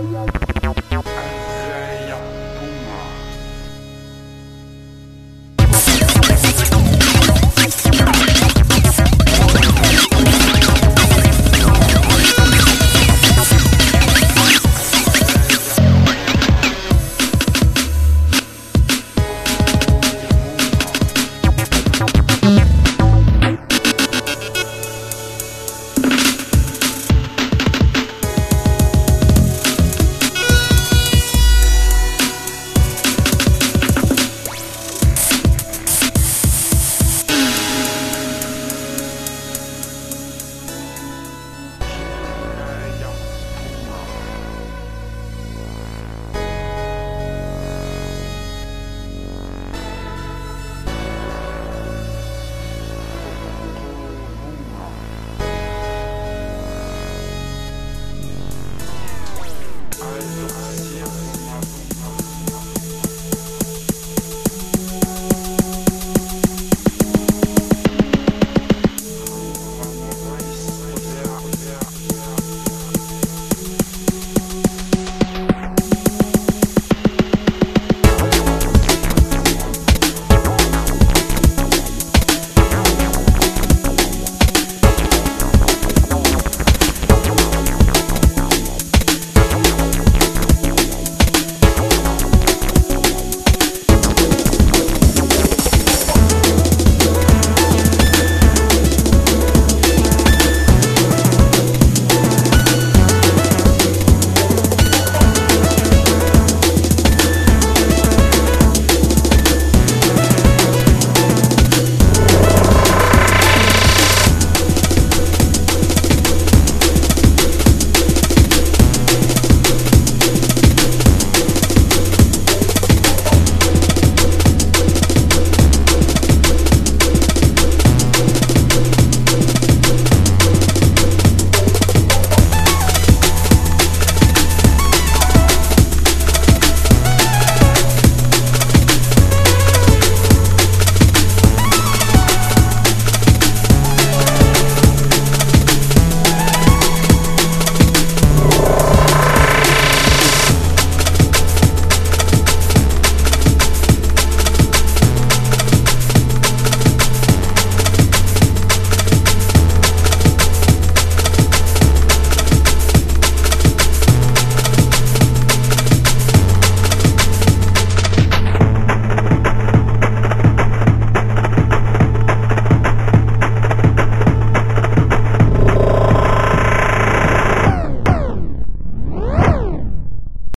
yeah, yeah.